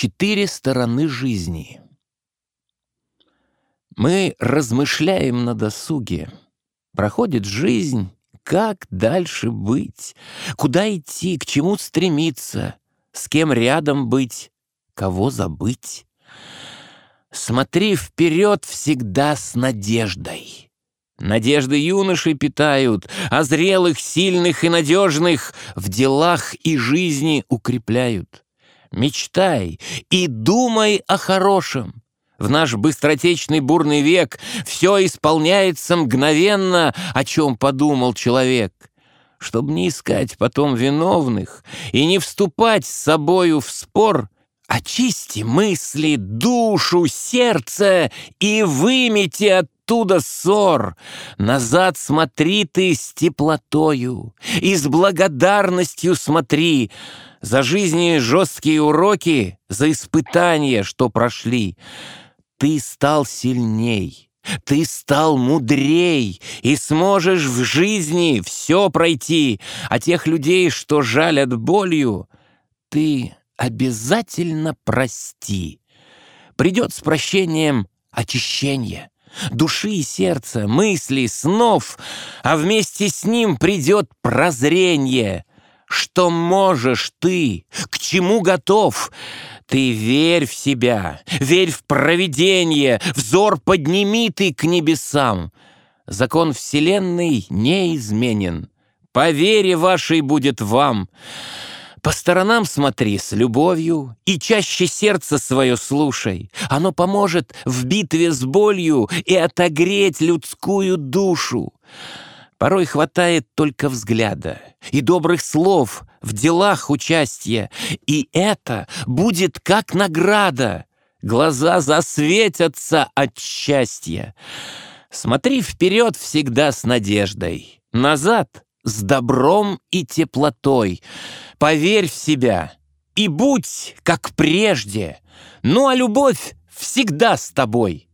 Четыре стороны жизни. Мы размышляем на досуге. Проходит жизнь, как дальше быть? Куда идти, к чему стремиться? С кем рядом быть? Кого забыть? Смотри вперед всегда с надеждой. Надежды юноши питают, а зрелых, сильных и надежных в делах и жизни укрепляют. Мечтай и думай о хорошем. В наш быстротечный бурный век все исполняется мгновенно, о чем подумал человек. Чтобы не искать потом виновных и не вступать с собою в спор, очисти мысли, душу, сердце и вымети оттуда ссор. Назад смотри ты с теплотою и с благодарностью смотри за жизни жесткие уроки, за испытания, что прошли. Ты стал сильней, ты стал мудрей и сможешь в жизни все пройти, а тех людей, что жалят болью, ты обязательно прости. Придет с прощением очищение души и сердца, мыслей, снов, а вместе с ним придет прозрение, что можешь ты, к чему готов, ты верь в себя, верь в провидение, взор подними ты к небесам. Закон Вселенной неизменен. По вере вашей будет вам. По сторонам смотри с любовью и чаще сердце свое слушай. Оно поможет в битве с болью и отогреть людскую душу. Порой хватает только взгляда и добрых слов в делах участия, и это будет как награда. Глаза засветятся от счастья. Смотри вперед всегда с надеждой, назад с добром и теплотой. Поверь в себя и будь как прежде. Ну а любовь всегда с тобой.